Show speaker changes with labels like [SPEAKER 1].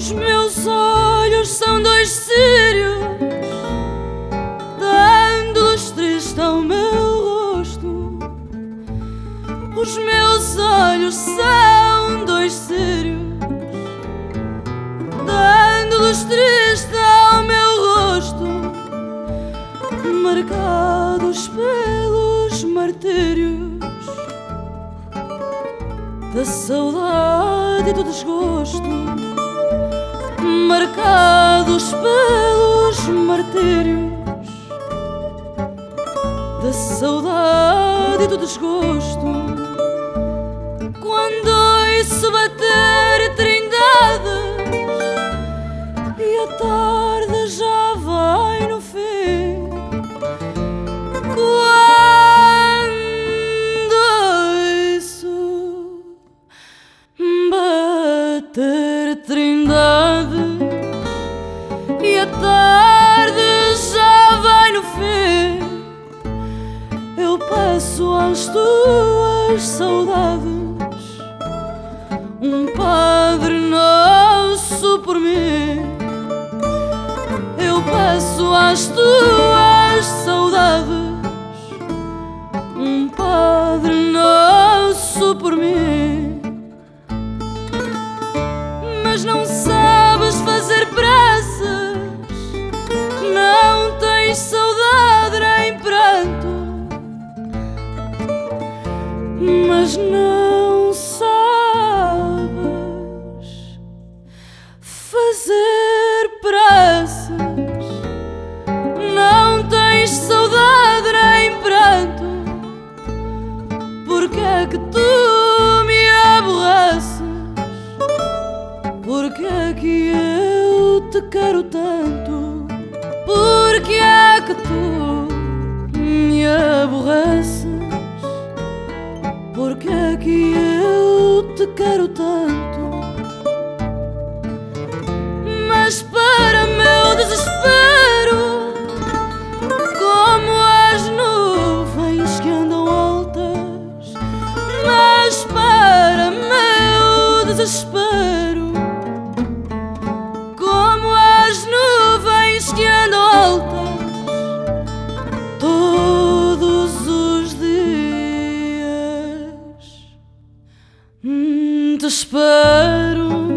[SPEAKER 1] Os meus olhos são dois círios, dando luz triste ao meu rosto. Os meus olhos são dois círios, dando luz triste ao meu rosto, marcados pelos martírios da saudade e do desgosto marcados pelos martírios da saudade e do desgosto. Quando ouço bater trindades e a tarde já vai no fim. Quando ouço bater trindades tarde já vai no fim. Eu peço às tuas saudades um Padre Nosso por mim. Eu peço às tuas não tens saudade nem pranto, mas não sabes fazer preces, não tens saudade nem pranto, porque é que tu me aborreces? Porque é que eu te quero tanto? Te desespero